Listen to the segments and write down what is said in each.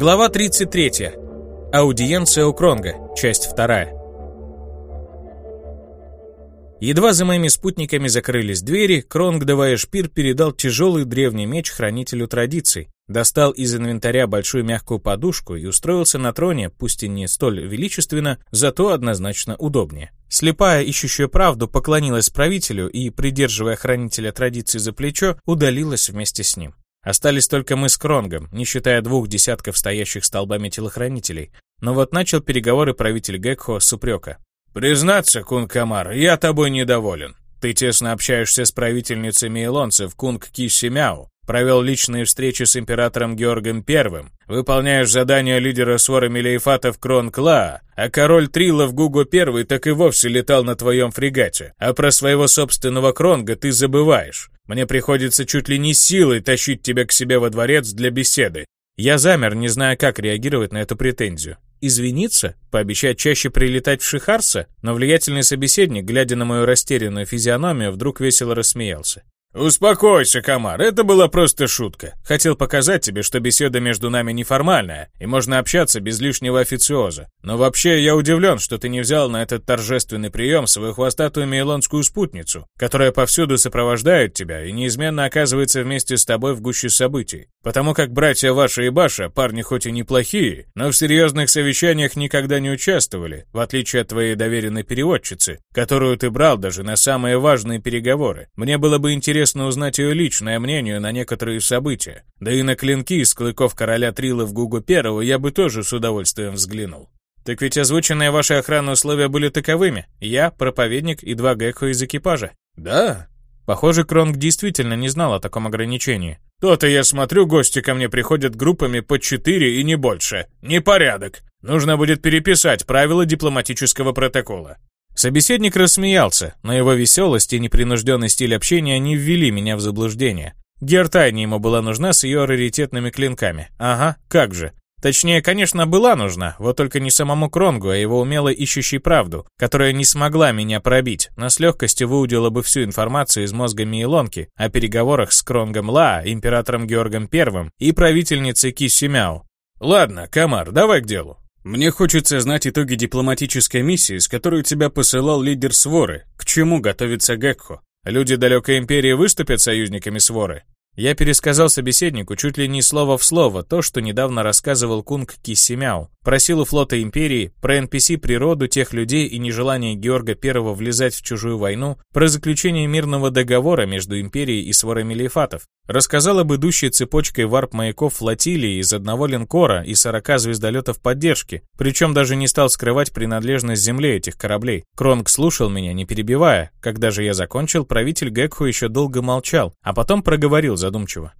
Глава 33. Аудиенция у Кронга. Часть 2. Едва за моими спутниками закрылись двери, Кронг, давая шпир, передал тяжелый древний меч хранителю традиций, достал из инвентаря большую мягкую подушку и устроился на троне, пусть и не столь величественно, зато однозначно удобнее. Слепая, ищущая правду, поклонилась правителю и, придерживая хранителя традиций за плечо, удалилась вместе с ним. Остались только мы с Кронгом, не считая двух десятков стоящих столбами телохранителей. Но вот начал переговоры правитель Гекхо с упрека. «Признаться, Кунг Камар, я тобой недоволен. Ты тесно общаешься с правительницами илонцев Кунг Кисимяу, провел личные встречи с императором Георгом I, выполняешь задания лидера своры Мелейфатов Крон Кла, а король Трилов Гуго I так и вовсе летал на твоем фрегате, а про своего собственного Кронга ты забываешь. Мне приходится чуть ли не силой тащить тебя к себе во дворец для беседы. Я замер, не зная, как реагировать на эту претензию. Извиниться? Пообещать чаще прилетать в Шихарса? Но влиятельный собеседник, глядя на мою растерянную физиономию, вдруг весело рассмеялся. «Успокойся, Камар, это была просто шутка. Хотел показать тебе, что беседа между нами неформальная, и можно общаться без лишнего официоза. Но вообще я удивлен, что ты не взял на этот торжественный прием свою хвостатую мейлонскую спутницу, которая повсюду сопровождает тебя и неизменно оказывается вместе с тобой в гуще событий. Потому как братья Ваша и Баша, парни хоть и неплохие, но в серьезных совещаниях никогда не участвовали, в отличие от твоей доверенной переводчицы, которую ты брал даже на самые важные переговоры. Мне было бы интересно интересно узнать ее личное мнение на некоторые события. Да и на клинки из клыков короля Трила в Гугу Первого я бы тоже с удовольствием взглянул. Так ведь озвученные ваши охранные условия были таковыми. Я, проповедник и два Гекхо из экипажа. Да? Похоже, Кронг действительно не знал о таком ограничении. То-то я смотрю, гости ко мне приходят группами по четыре и не больше. Непорядок. Нужно будет переписать правила дипломатического протокола. Собеседник рассмеялся, но его веселость и непринужденный стиль общения не ввели меня в заблуждение. Гертайне ему была нужна с ее раритетными клинками. Ага, как же. Точнее, конечно, была нужна, вот только не самому Кронгу, а его умело ищущей правду, которая не смогла меня пробить, но с легкостью выудила бы всю информацию из мозга Мейлонки о переговорах с Кронгом Ла, императором Георгом Первым и правительницей Киссимяу. Ладно, Камар, давай к делу. Мне хочется знать итоги дипломатической миссии, с которой тебя посылал лидер Своры. К чему готовится Гекхо? Люди далекой империи выступят союзниками Своры? Я пересказал собеседнику чуть ли не слово в слово то, что недавно рассказывал Кунг Киссимяу. Про силу флота Империи, про NPC природу тех людей и нежелание Георга I влезать в чужую войну, про заключение мирного договора между Империей и сворами лейфатов. Рассказал об идущей цепочкой варп-маяков флотилии из одного линкора и 40 звездолетов поддержки, причем даже не стал скрывать принадлежность земле этих кораблей. Кронг слушал меня, не перебивая. Когда же я закончил, правитель Гекху еще долго молчал, а потом проговорил задумчиво.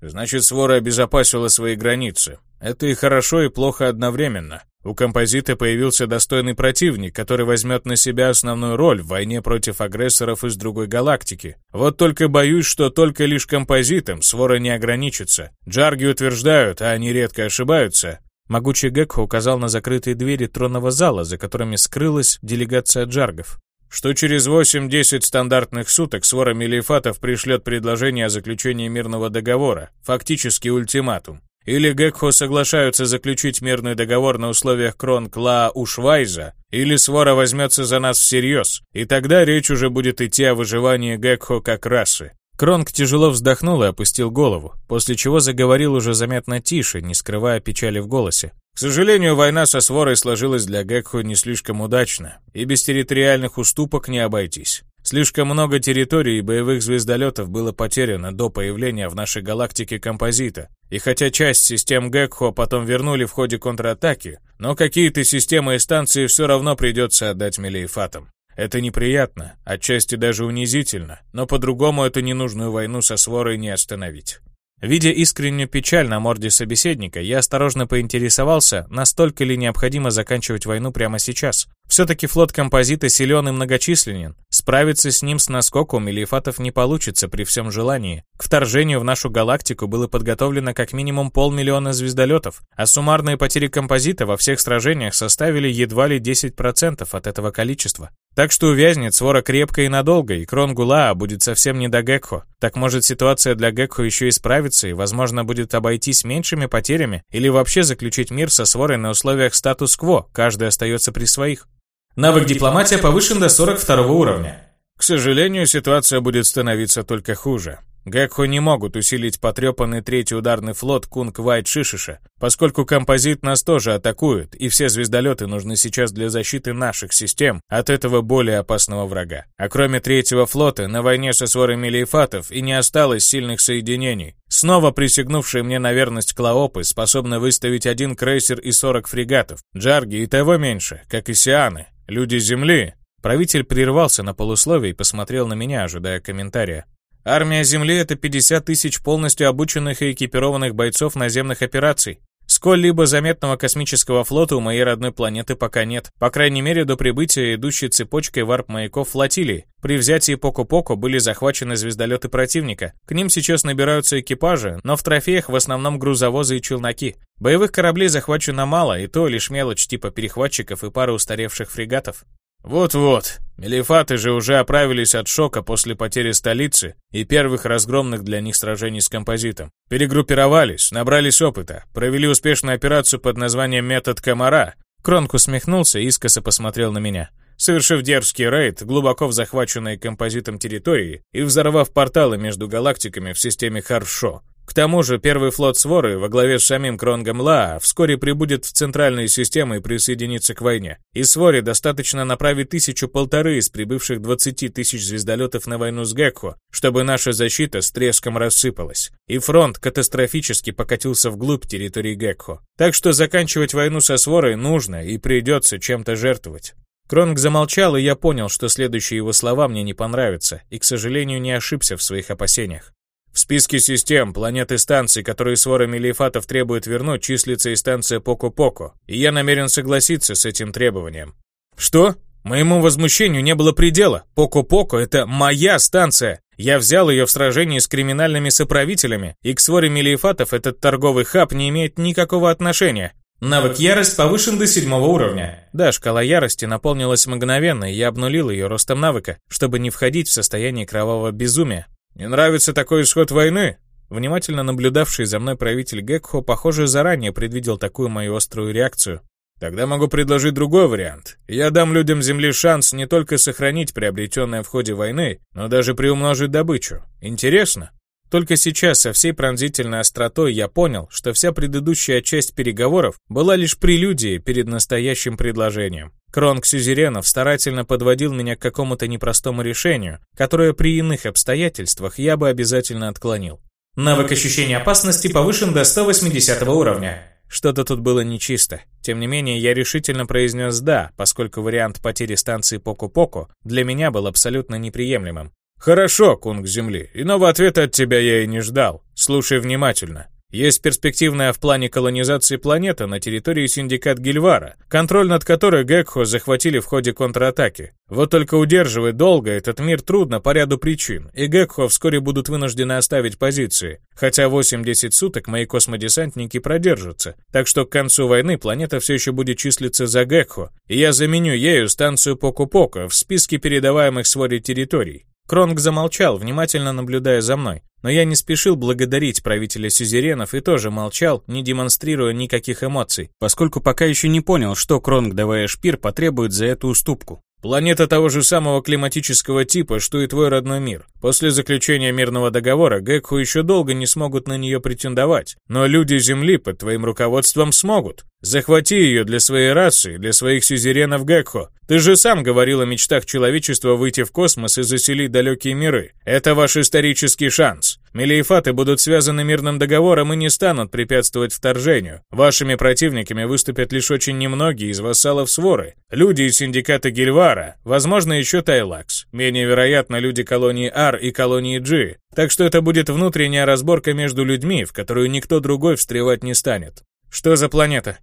Значит, свора обезопасила свои границы. Это и хорошо, и плохо одновременно. У композита появился достойный противник, который возьмет на себя основную роль в войне против агрессоров из другой галактики. Вот только боюсь, что только лишь композитом свора не ограничится. Джарги утверждают, а они редко ошибаются. Могучий Гекхо указал на закрытые двери тронного зала, за которыми скрылась делегация джаргов что через 8-10 стандартных суток свора Мелифатов пришлет предложение о заключении мирного договора, фактически ультиматум. Или Гекхо соглашаются заключить мирный договор на условиях крон Кла Ушвайза, или свора возьмется за нас всерьез, и тогда речь уже будет идти о выживании Гекхо как расы. Кронг тяжело вздохнул и опустил голову, после чего заговорил уже заметно тише, не скрывая печали в голосе. К сожалению, война со Сворой сложилась для Гекхо не слишком удачно, и без территориальных уступок не обойтись. Слишком много территорий и боевых звездолетов было потеряно до появления в нашей галактике композита, и хотя часть систем Гекхо потом вернули в ходе контратаки, но какие-то системы и станции все равно придется отдать Мелиефатам. Это неприятно, отчасти даже унизительно, но по-другому эту ненужную войну со Сворой не остановить. Видя искреннюю печаль на морде собеседника, я осторожно поинтересовался, настолько ли необходимо заканчивать войну прямо сейчас. Все-таки флот композита силен и многочисленен. Справиться с ним с наскоком Мелиефатов не получится при всем желании. К вторжению в нашу галактику было подготовлено как минимум полмиллиона звездолетов, а суммарные потери композита во всех сражениях составили едва ли 10% от этого количества. Так что увязнет свора крепко и надолго, и Кронгула будет совсем не до Гекхо. Так может ситуация для Гекхо еще исправится и, возможно, будет обойтись меньшими потерями или вообще заключить мир со сворой на условиях статус-кво, каждый остается при своих. Навык дипломатия повышен до 42 уровня. К сожалению, ситуация будет становиться только хуже. Гекхо не могут усилить потрепанный третий ударный флот Кунг Вайт Шишиша, поскольку композит нас тоже атакует, и все звездолеты нужны сейчас для защиты наших систем от этого более опасного врага. А кроме третьего флота, на войне со сворами лейфатов и не осталось сильных соединений. Снова присягнувшие мне на верность Клаопы способны выставить один крейсер и 40 фрегатов, джарги и того меньше, как и сианы. Люди Земли. Правитель прервался на полусловие и посмотрел на меня, ожидая комментария. Армия Земли — это 50 тысяч полностью обученных и экипированных бойцов наземных операций. Сколь-либо заметного космического флота у моей родной планеты пока нет, по крайней мере до прибытия идущей цепочкой варп-маяков флотилии. При взятии Поко-Поко были захвачены звездолеты противника. К ним сейчас набираются экипажи, но в трофеях в основном грузовозы и челноки. Боевых кораблей захвачено мало, и то лишь мелочь типа перехватчиков и пары устаревших фрегатов. Вот-вот, Мелифаты же уже оправились от шока после потери столицы и первых разгромных для них сражений с композитом. Перегруппировались, набрались опыта, провели успешную операцию под названием «Метод комара». Кронк усмехнулся и искоса посмотрел на меня. Совершив дерзкий рейд, глубоко в захваченной композитом территории и взорвав порталы между галактиками в системе Харшо, к тому же первый флот Своры во главе с самим Кронгом Лаа вскоре прибудет в центральные системы и присоединится к войне. И Своре достаточно направить тысячу-полторы из прибывших 20 тысяч звездолетов на войну с Гекхо, чтобы наша защита с треском рассыпалась. И фронт катастрофически покатился вглубь территории Гекхо. Так что заканчивать войну со Сворой нужно и придется чем-то жертвовать. Кронг замолчал, и я понял, что следующие его слова мне не понравятся, и, к сожалению, не ошибся в своих опасениях. В списке систем, планет и станций, которые свора Мелиефатов требует вернуть, числится и станция Поко-Поко, и я намерен согласиться с этим требованием. Что? Моему возмущению не было предела. Поко-Поко — это моя станция. Я взял ее в сражении с криминальными соправителями, и к своре Мелиефатов этот торговый хаб не имеет никакого отношения. Навык ярость повышен до седьмого уровня. Да, шкала ярости наполнилась мгновенно, и я обнулил ее ростом навыка, чтобы не входить в состояние кровавого безумия. «Не нравится такой исход войны?» Внимательно наблюдавший за мной правитель Гекхо, похоже, заранее предвидел такую мою острую реакцию. Тогда могу предложить другой вариант. Я дам людям Земли шанс не только сохранить приобретенное в ходе войны, но даже приумножить добычу. Интересно? Только сейчас со всей пронзительной остротой я понял, что вся предыдущая часть переговоров была лишь прелюдией перед настоящим предложением. Кронг Сюзеренов старательно подводил меня к какому-то непростому решению, которое при иных обстоятельствах я бы обязательно отклонил. Навык ощущения опасности повышен до 180 уровня. Что-то тут было нечисто. Тем не менее, я решительно произнес «да», поскольку вариант потери станции Поку-Поку для меня был абсолютно неприемлемым. «Хорошо, кунг Земли, иного ответа от тебя я и не ждал. Слушай внимательно. Есть перспективная в плане колонизации планета на территории синдикат Гильвара, контроль над которой Гекхо захватили в ходе контратаки. Вот только удерживать долго этот мир трудно по ряду причин, и Гекхо вскоре будут вынуждены оставить позиции, хотя 8-10 суток мои космодесантники продержатся, так что к концу войны планета все еще будет числиться за Гекхо, и я заменю ею станцию Поку-Поко в списке передаваемых своре территорий. Кронг замолчал, внимательно наблюдая за мной. Но я не спешил благодарить правителя сюзеренов и тоже молчал, не демонстрируя никаких эмоций, поскольку пока еще не понял, что Кронг, давая шпир, потребует за эту уступку. Планета того же самого климатического типа, что и твой родной мир. После заключения мирного договора Гекху еще долго не смогут на нее претендовать, но люди Земли под твоим руководством смогут. Захвати ее для своей расы, для своих сюзеренов Гекхо. Ты же сам говорил о мечтах человечества выйти в космос и заселить далекие миры. Это ваш исторический шанс. Мелиефаты будут связаны мирным договором и не станут препятствовать вторжению. Вашими противниками выступят лишь очень немногие из вассалов Своры. Люди из синдиката Гильвара, возможно, еще Тайлакс. Менее вероятно, люди колонии Ар и колонии Джи. Так что это будет внутренняя разборка между людьми, в которую никто другой встревать не станет. Что за планета?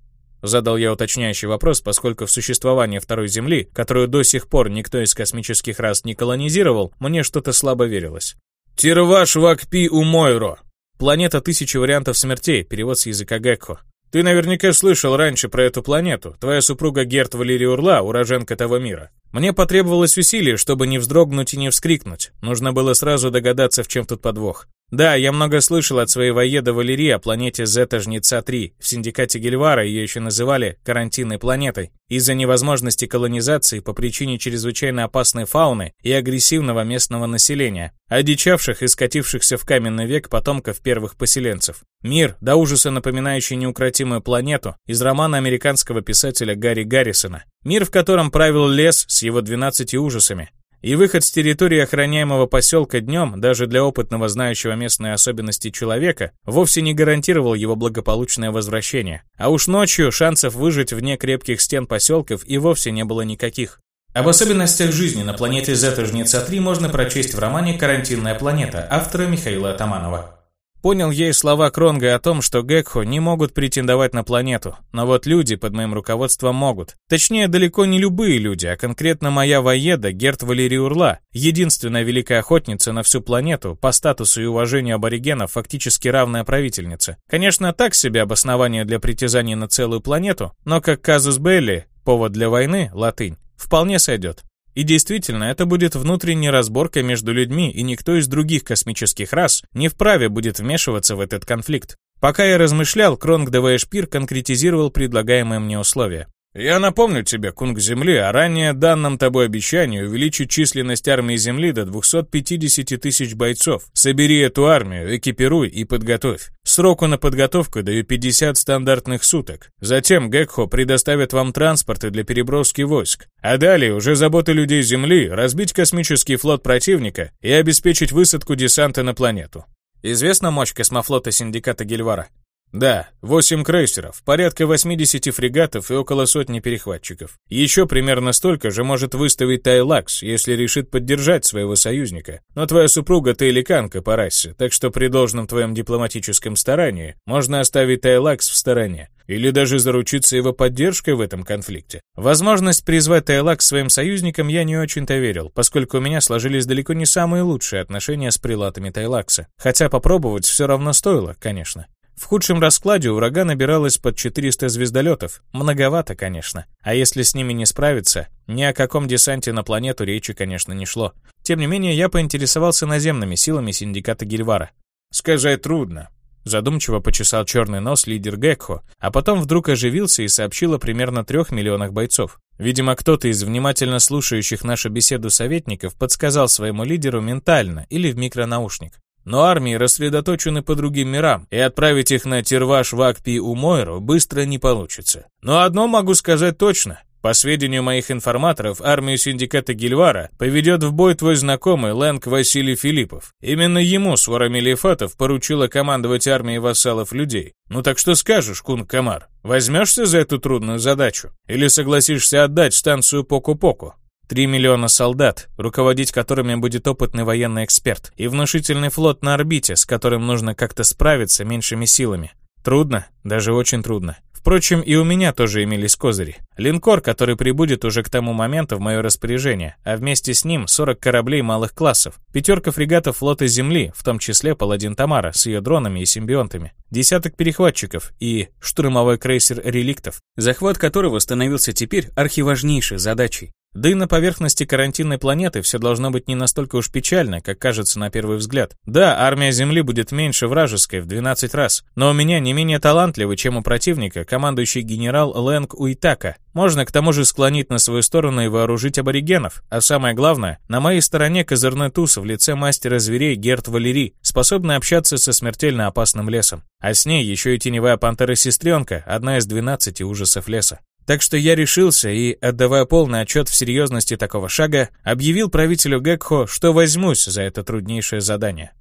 Задал я уточняющий вопрос, поскольку в существование второй Земли, которую до сих пор никто из космических рас не колонизировал, мне что-то слабо верилось. Тирваш Вакпи Умойро. Планета тысячи вариантов смертей, перевод с языка Гекко. Ты наверняка слышал раньше про эту планету. Твоя супруга Герт Валерия Урла, уроженка того мира. Мне потребовалось усилие, чтобы не вздрогнуть и не вскрикнуть. Нужно было сразу догадаться, в чем тут подвох. Да, я много слышал от своей воеда Валерии о планете Зета-Жнеца-3. В синдикате Гельвара ее еще называли карантинной планетой. Из-за невозможности колонизации по причине чрезвычайно опасной фауны и агрессивного местного населения, одичавших и скатившихся в каменный век потомков первых поселенцев. Мир, до ужаса напоминающий неукротимую планету, из романа американского писателя Гарри Гаррисона. Мир, в котором правил лес с его 12 ужасами, и выход с территории охраняемого поселка днем, даже для опытного знающего местные особенности человека, вовсе не гарантировал его благополучное возвращение. А уж ночью шансов выжить вне крепких стен поселков и вовсе не было никаких. Об особенностях жизни на планете Зета-Жнеца-3 можно прочесть в романе «Карантинная планета» автора Михаила Атаманова. Понял я и слова Кронга о том, что Гекхо не могут претендовать на планету, но вот люди под моим руководством могут. Точнее, далеко не любые люди, а конкретно моя воеда Герт Валерий Урла, единственная великая охотница на всю планету, по статусу и уважению аборигенов фактически равная правительница. Конечно, так себе обоснование для притязаний на целую планету, но как казус Белли, повод для войны, латынь, вполне сойдет. И действительно, это будет внутренняя разборка между людьми, и никто из других космических рас не вправе будет вмешиваться в этот конфликт. Пока я размышлял, Кронг Девэшпир конкретизировал предлагаемые мне условия. Я напомню тебе, кунг Земли, о ранее данном тобой обещании увеличить численность армии Земли до 250 тысяч бойцов. Собери эту армию, экипируй и подготовь. Сроку на подготовку даю 50 стандартных суток. Затем Гекхо предоставит вам транспорты для переброски войск. А далее уже заботы людей Земли разбить космический флот противника и обеспечить высадку десанта на планету. Известна мощь космофлота Синдиката Гельвара? Да, 8 крейсеров, порядка 80 фрегатов и около сотни перехватчиков. Еще примерно столько же может выставить Тайлакс, если решит поддержать своего союзника. Но твоя супруга тейликанка по расе, так что при должном твоем дипломатическом старании можно оставить Тайлакс в стороне. Или даже заручиться его поддержкой в этом конфликте. Возможность призвать Тайлакс своим союзникам я не очень-то верил, поскольку у меня сложились далеко не самые лучшие отношения с прилатами Тайлакса. Хотя попробовать все равно стоило, конечно. В худшем раскладе у врага набиралось под 400 звездолетов. Многовато, конечно. А если с ними не справиться, ни о каком десанте на планету речи, конечно, не шло. Тем не менее, я поинтересовался наземными силами синдиката Гильвара. «Сказать трудно», Задумчиво почесал черный нос лидер Гекхо, а потом вдруг оживился и сообщил о примерно трех миллионах бойцов. Видимо, кто-то из внимательно слушающих нашу беседу советников подсказал своему лидеру ментально или в микронаушник но армии рассредоточены по другим мирам, и отправить их на Терваш, Вакпи и Умойру быстро не получится. Но одно могу сказать точно. По сведению моих информаторов, армию синдиката Гильвара поведет в бой твой знакомый Лэнг Василий Филиппов. Именно ему Свара Мелифатов поручила командовать армией вассалов людей. Ну так что скажешь, Кун Камар? Возьмешься за эту трудную задачу? Или согласишься отдать станцию Поку-Поку? Три миллиона солдат, руководить которыми будет опытный военный эксперт, и внушительный флот на орбите, с которым нужно как-то справиться меньшими силами. Трудно, даже очень трудно. Впрочем, и у меня тоже имелись козыри. Линкор, который прибудет уже к тому моменту в мое распоряжение, а вместе с ним 40 кораблей малых классов, пятерка фрегатов флота Земли, в том числе Паладин Тамара с ее дронами и симбионтами, десяток перехватчиков и штурмовой крейсер реликтов, захват которого становился теперь архиважнейшей задачей. Да и на поверхности карантинной планеты все должно быть не настолько уж печально, как кажется на первый взгляд. Да, армия Земли будет меньше вражеской в 12 раз, но у меня не менее талантливый, чем у противника, командующий генерал Лэнг Уитака. Можно к тому же склонить на свою сторону и вооружить аборигенов. А самое главное, на моей стороне козырной туз в лице мастера зверей Герт Валери, способный общаться со смертельно опасным лесом. А с ней еще и теневая пантера-сестренка, одна из 12 ужасов леса. Так что я решился и, отдавая полный отчет в серьезности такого шага, объявил правителю Гекхо, что возьмусь за это труднейшее задание.